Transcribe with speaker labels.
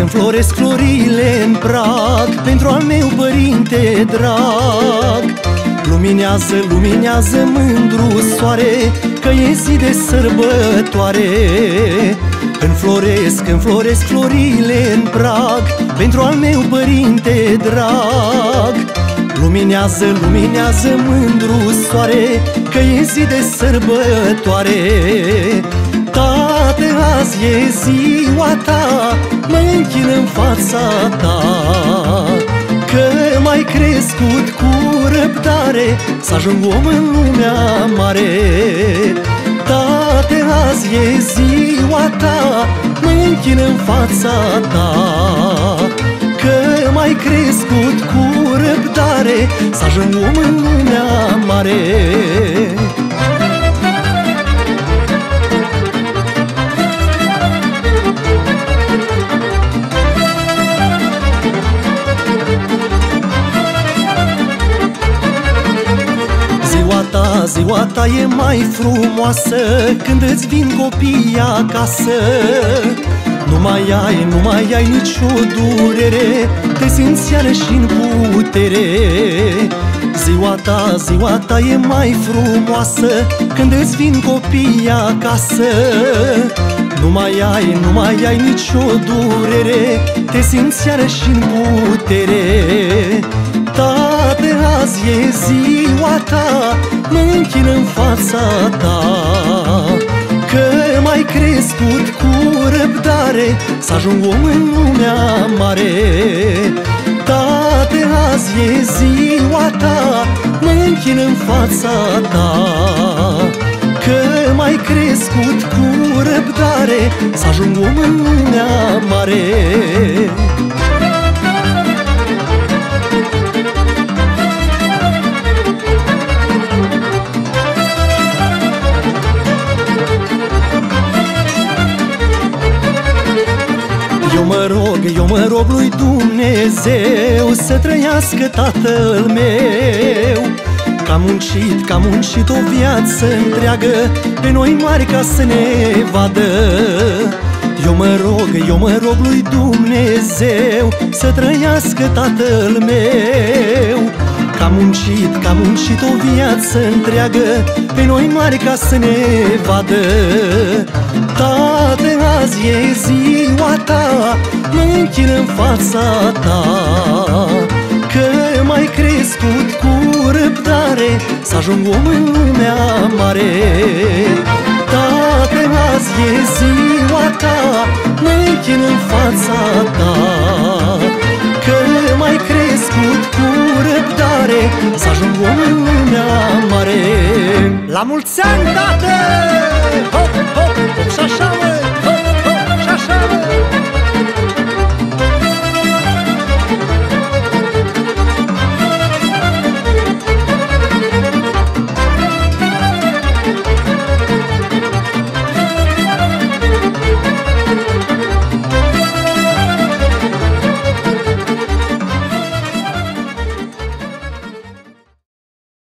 Speaker 1: înfloresc florile în prag. Pentru al meu părinte drag Luminează, luminează mândru soare Că e zi de sărbătoare. Înfloresc, înfloresc florile în prag. Pentru al meu părinte drag Luminează, luminează mândru soare Că e zi de sărbătoare. Tate, azi e ziua ta Mă închin în fața ta. Că mai crescut cu răbdare Să ajung om în lumea mare. Tate, azi e ziua ta Mă închin în fața ta. Că mai crescut cu răbdare Să ajung om în lumea mare ta, ziua ta e mai frumoasă Când îți vin copiii acasă. Nu mai ai, nu mai ai nicio durere Te simți iarăși în putere. Ziua ta, ziua ta e mai frumoasă Când îți vin copiii acasă. Nu mai ai, nu mai ai nicio durere Te simți iarăși în putere. Tate, azi e ziua ta Mă închin în fața ta Că mai crescut cu răbdare. Să ajung om în lumea mare. Tate, azi e ziua ta Mă închin în fața ta Că mai crescut cu răbdare. Să ajung om în lumea mare mă rog lui Dumnezeu Să trăiască tatăl meu. Că am muncit, că am muncit o viață întreagă Pe noi mari ca să ne vadă. Eu mă rog, eu mă rog lui Dumnezeu Să trăiască tatăl meu Că am muncit, că am muncit o viață întreagă Pe noi mari ca să ne vadă. Tate, azi e ziua ta Mă închin în fața ta. Că mai crescut cu răbdare Să ajung om în lumea mare Să ajung în lumea mare La mulți ani, tată! Hop, hop, hop și așa